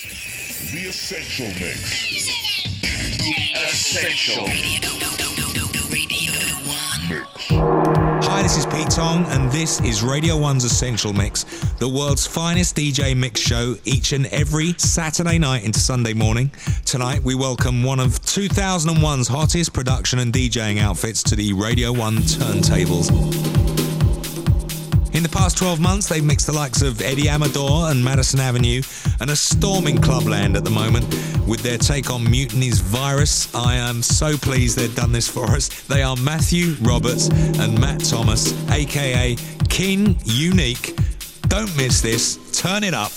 The Essential Mix. Essential Hi, this is Pete Tong, and this is Radio 1's Essential Mix, the world's finest DJ mix show each and every Saturday night into Sunday morning. Tonight, we welcome one of 2001's hottest production and DJing outfits to the Radio 1 turntables. In the past 12 months, they've mixed the likes of Eddie Amador and Madison Avenue, and are storming clubland at the moment with their take on Mutiny's Virus. I am so pleased they've done this for us. They are Matthew Roberts and Matt Thomas, aka King Unique. Don't miss this. Turn it up.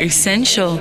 Essential.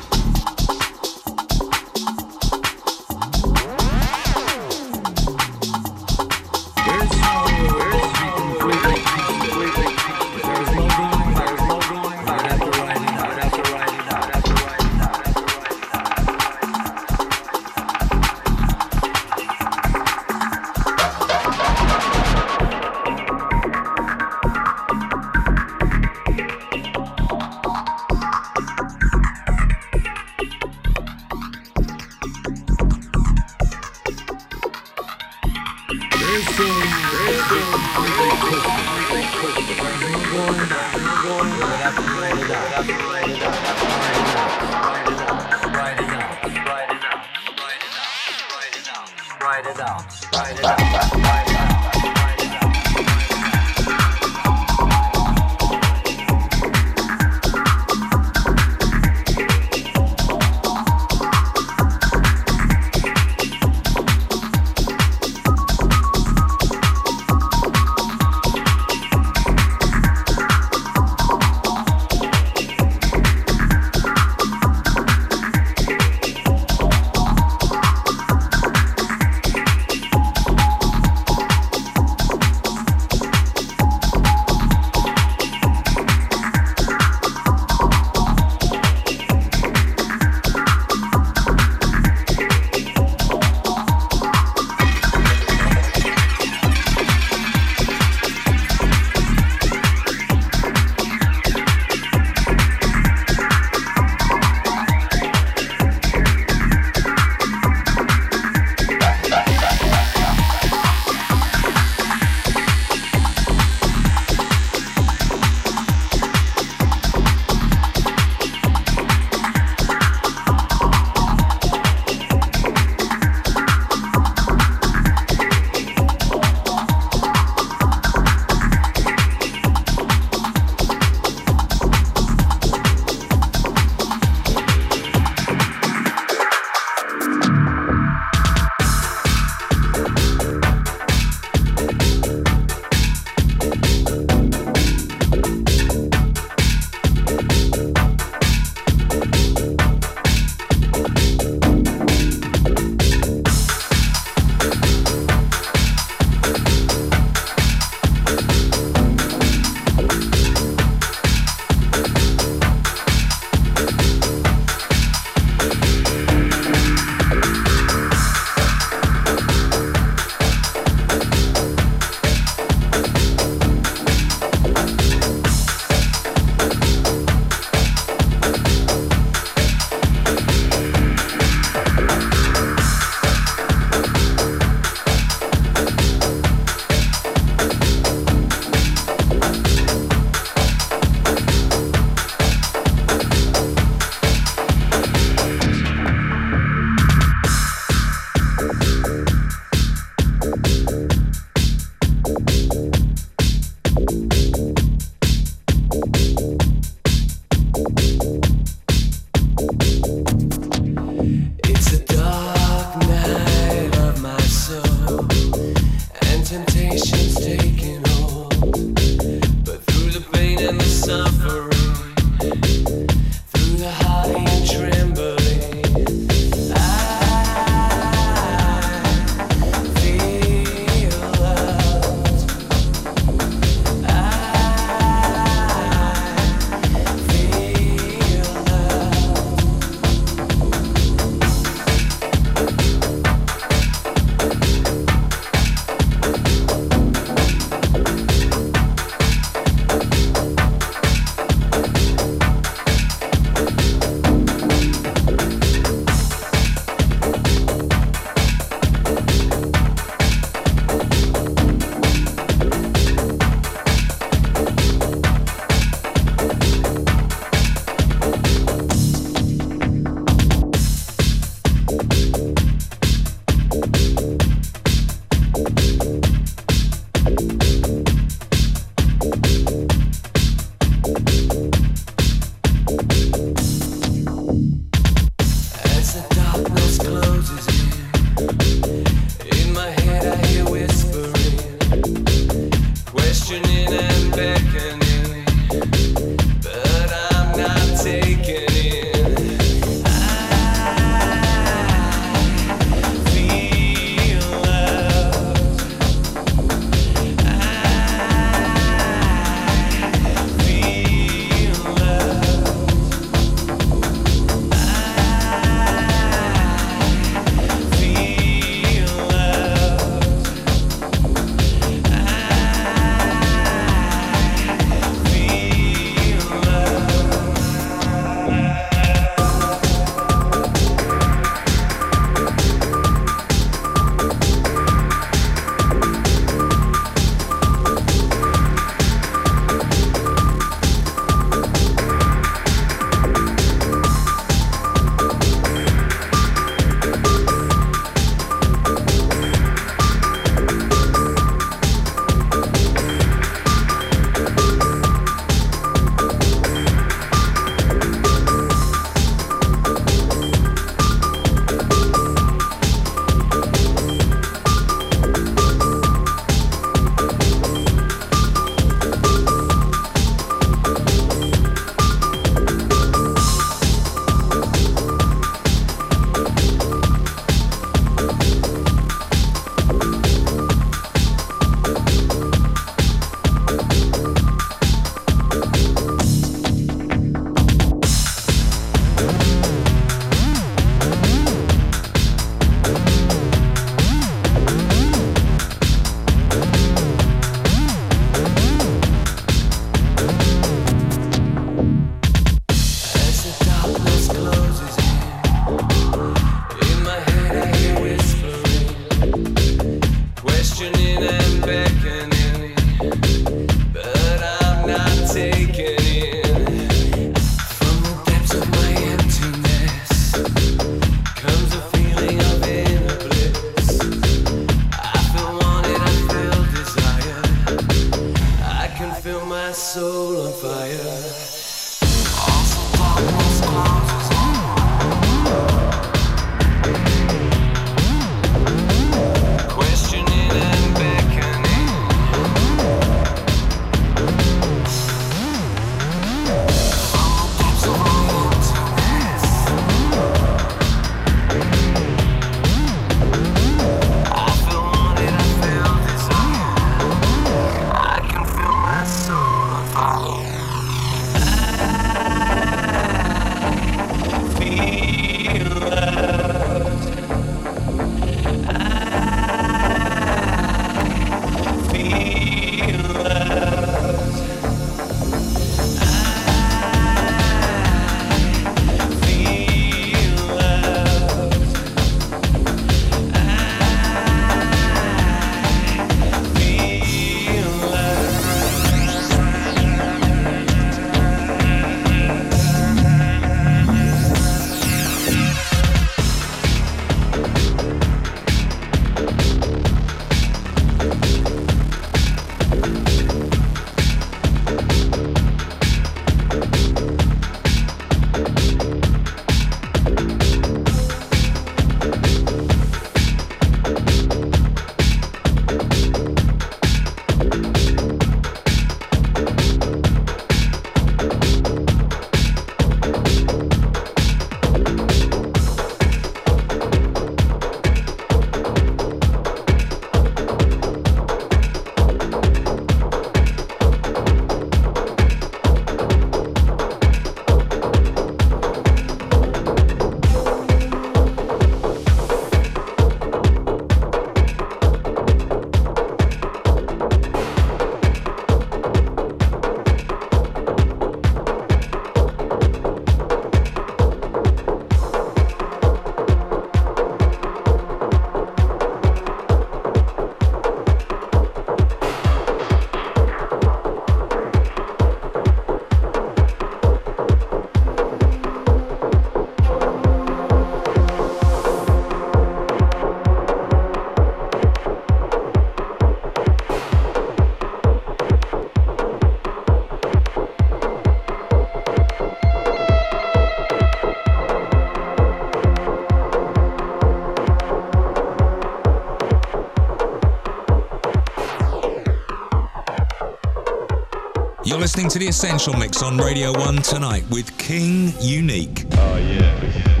Listening to The Essential Mix on Radio 1 tonight with King Unique. Oh, yeah.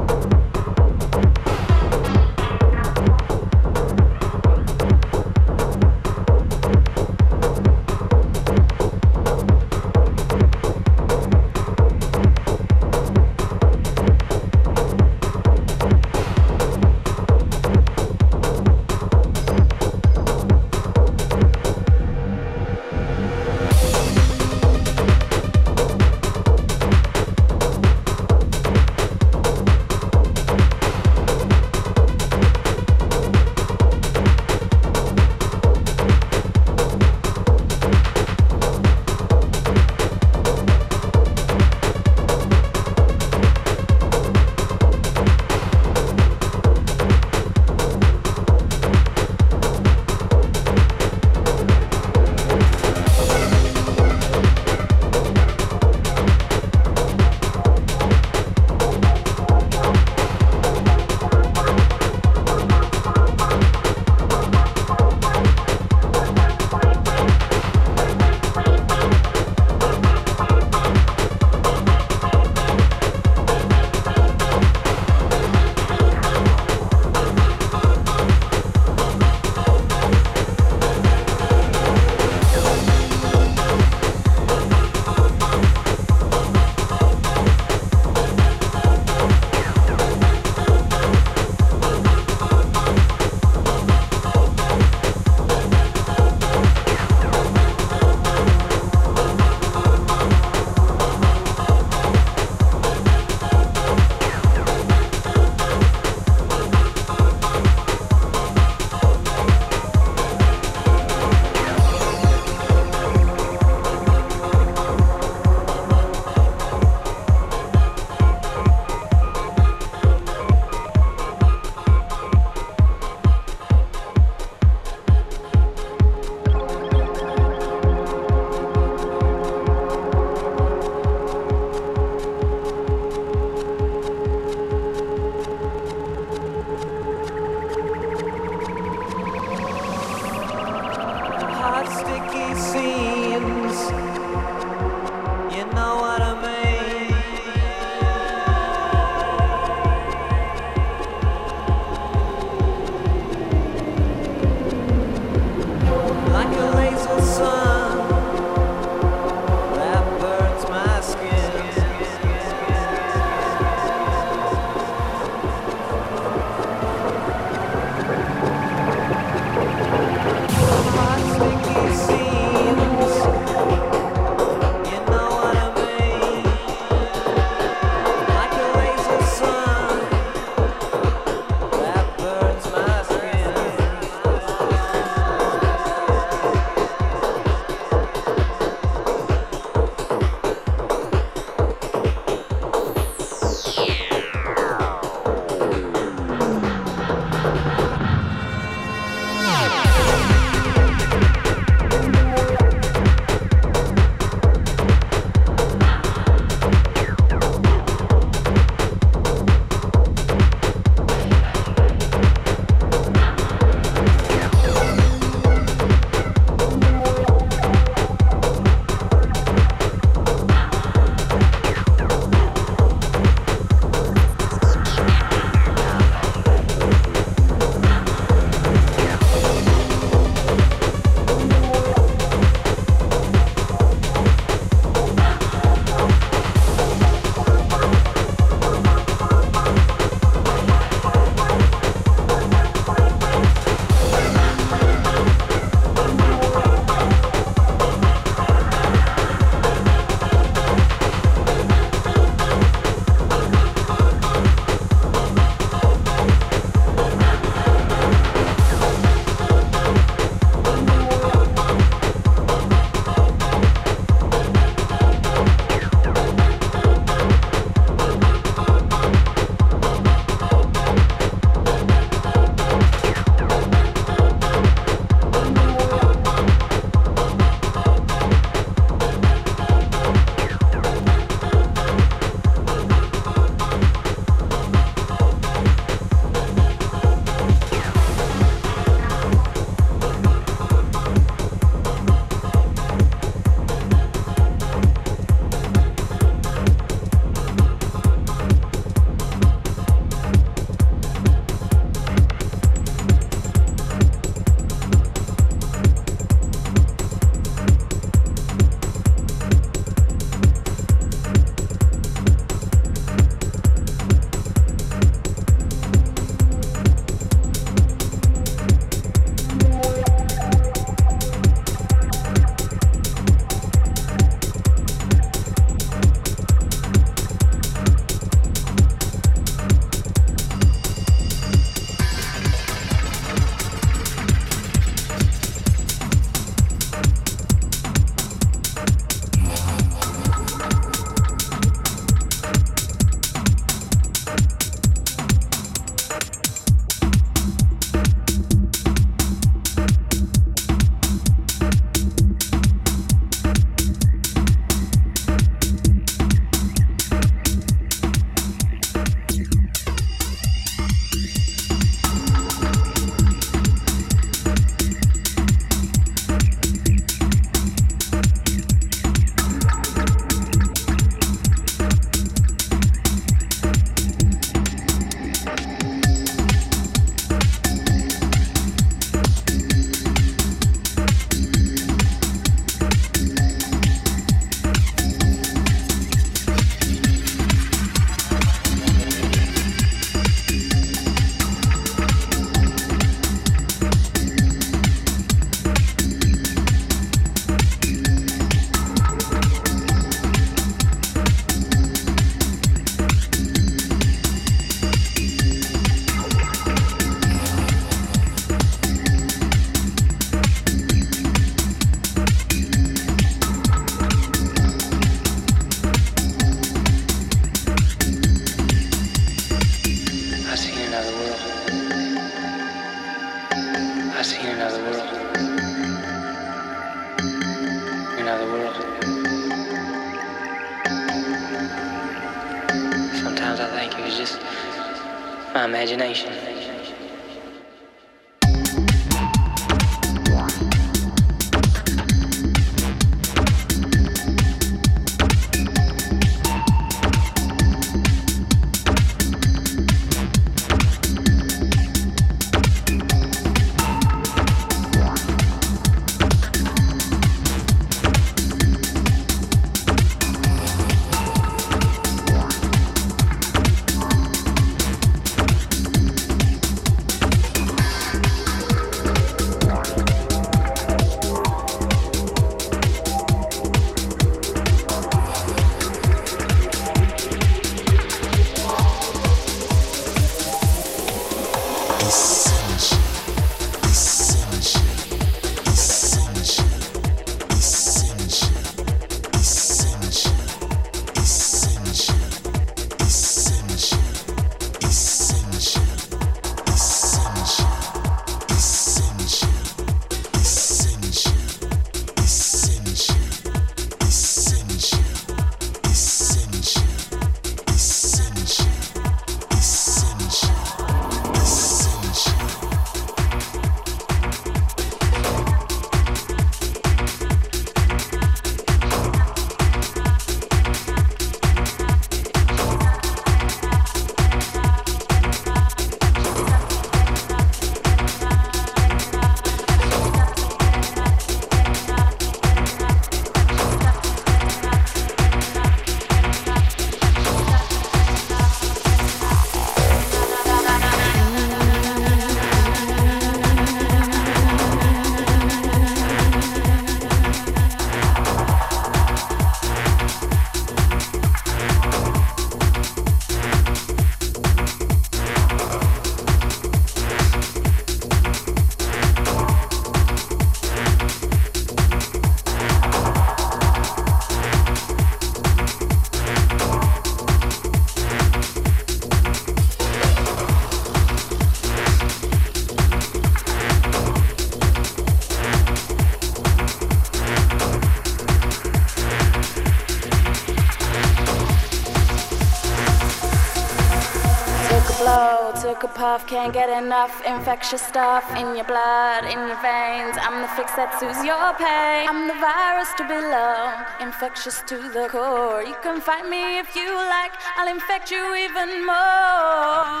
Puff, can't get enough infectious stuff in your blood, in your veins. I'm the fix that soothes your pain. I'm the virus to below, infectious to the core. You can fight me if you like, I'll infect you even more.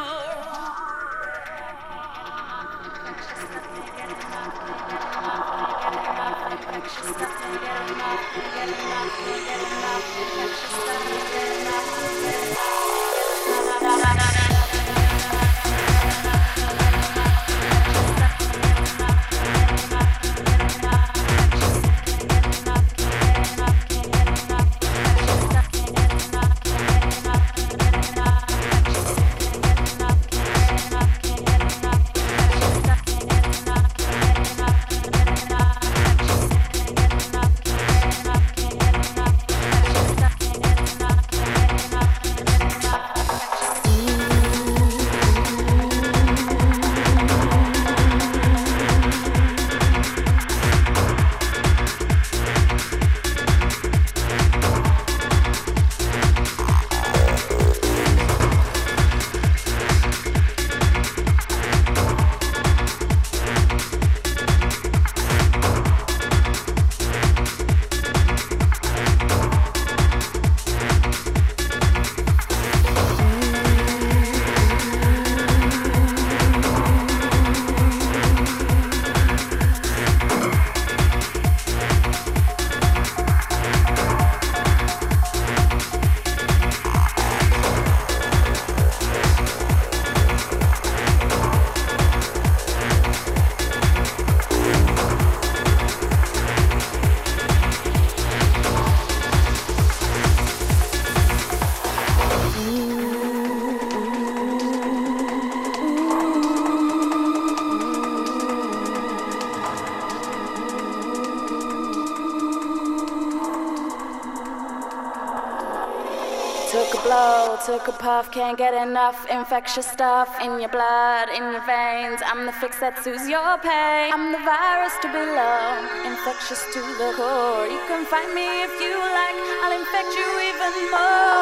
Took a puff, can't get enough infectious stuff in your blood, in your veins. I'm the fix that soothes your pain. I'm the virus to below, infectious to the core. You can find me if you like, I'll infect you even more.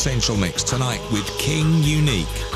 Essential Mix tonight with King Unique.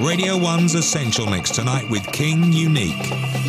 Radio 1's Essential Mix tonight with King Unique.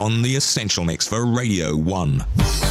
On the Essential Mix for Radio 1.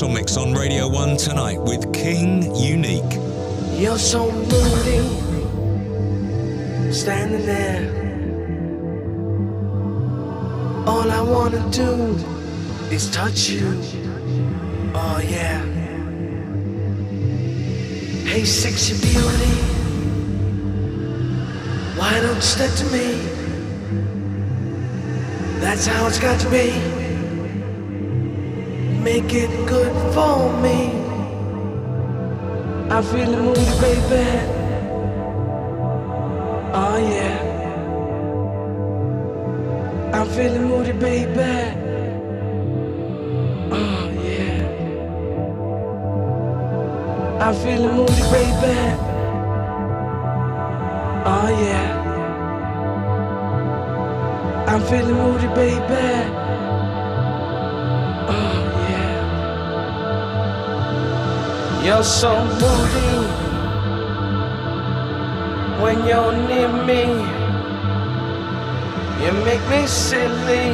Essential Mix on Radio 1 tonight with King Unique. You're so moody, standing there. All I wanna do is touch you. Oh, yeah. Hey, sexy beauty, why don't you step to me? That's how it's got to be make it good for me. I feel feeling moody, baby. So moody when you're near me. You make me silly.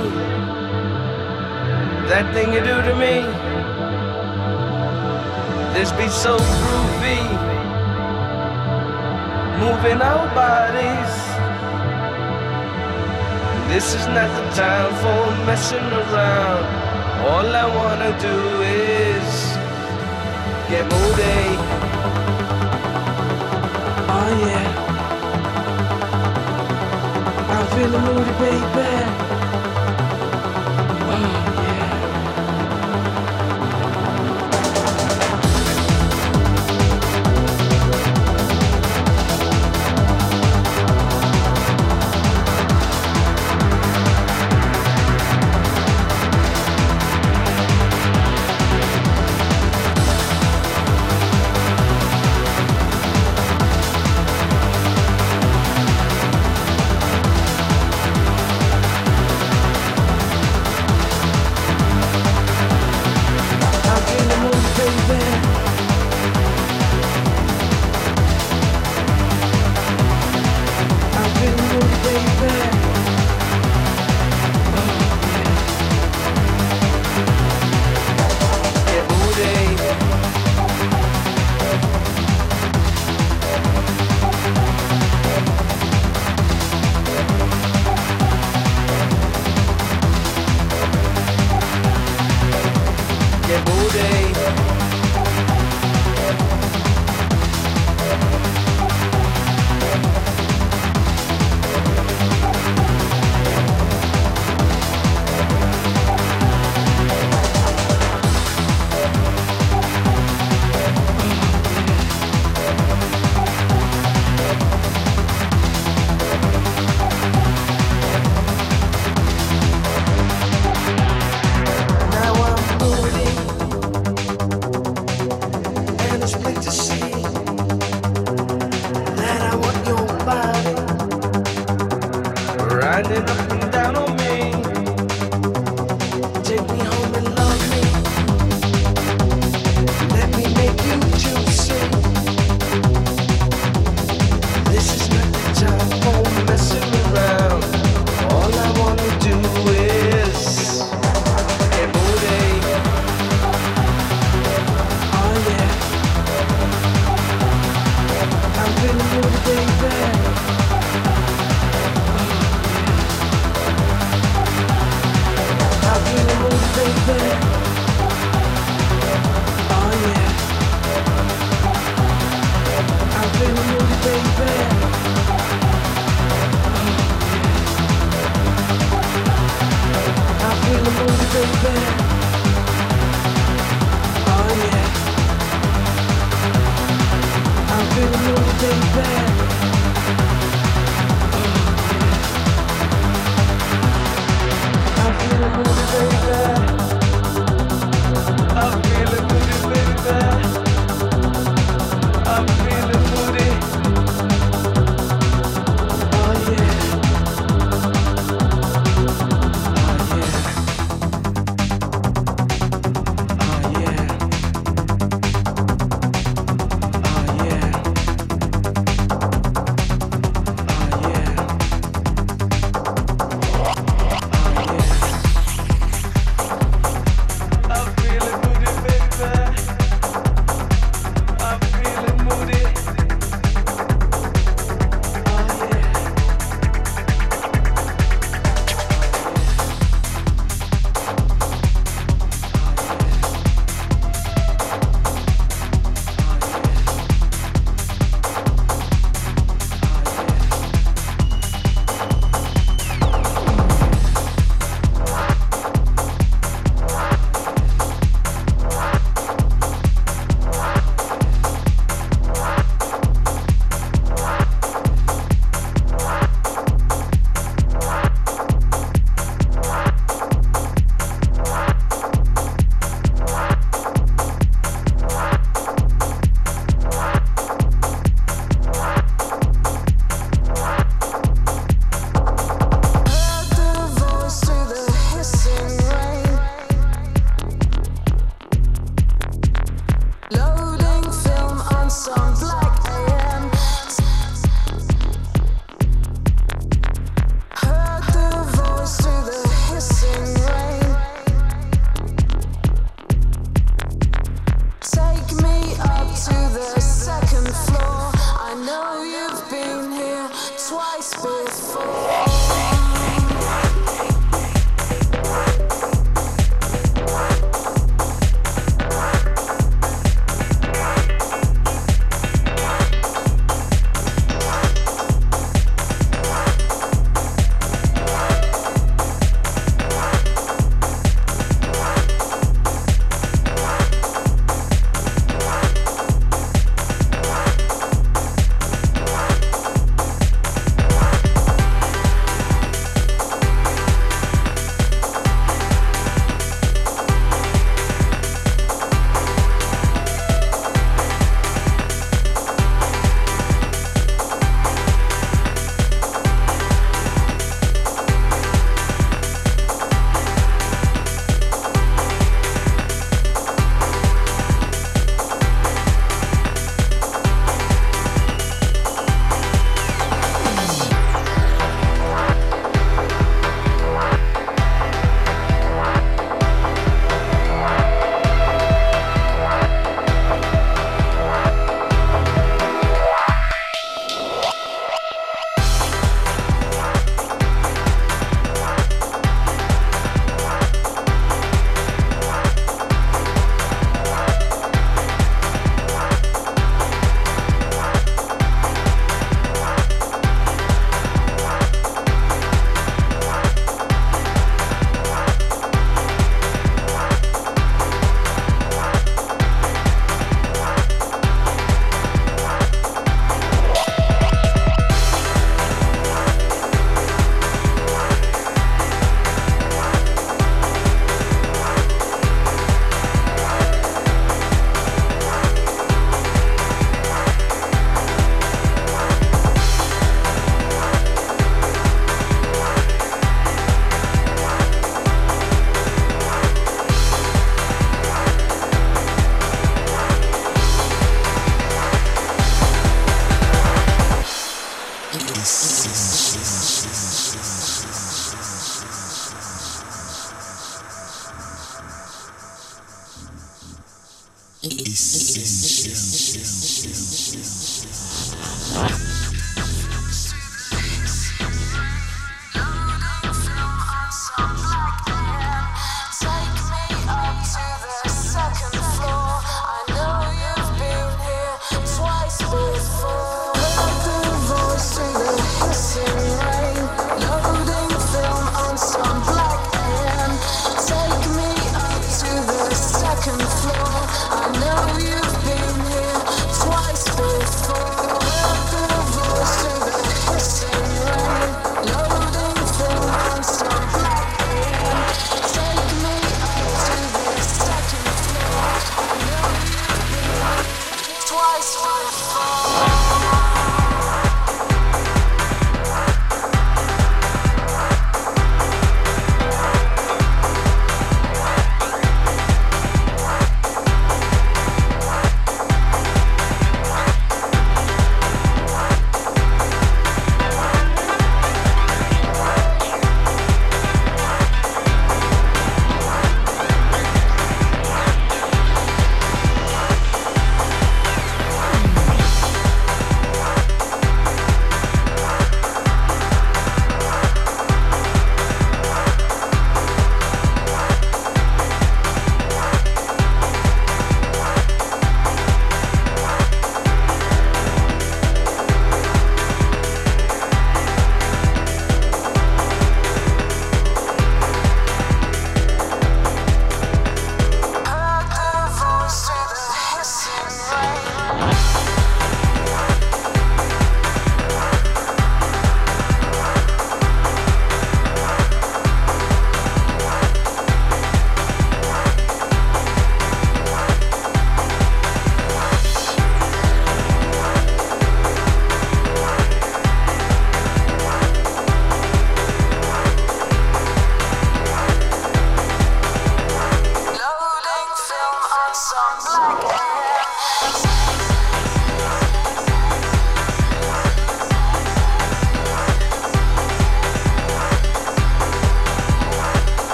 That thing you do to me. This beat so groovy. Moving our bodies. This is not the time for messing around. All I wanna do is get moody. Oh yeah. I'm feeling moody, baby.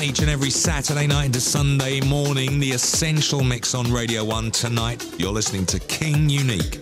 Each and every Saturday night into Sunday morning, the Essential Mix on Radio 1 tonight. You're listening to King Unique.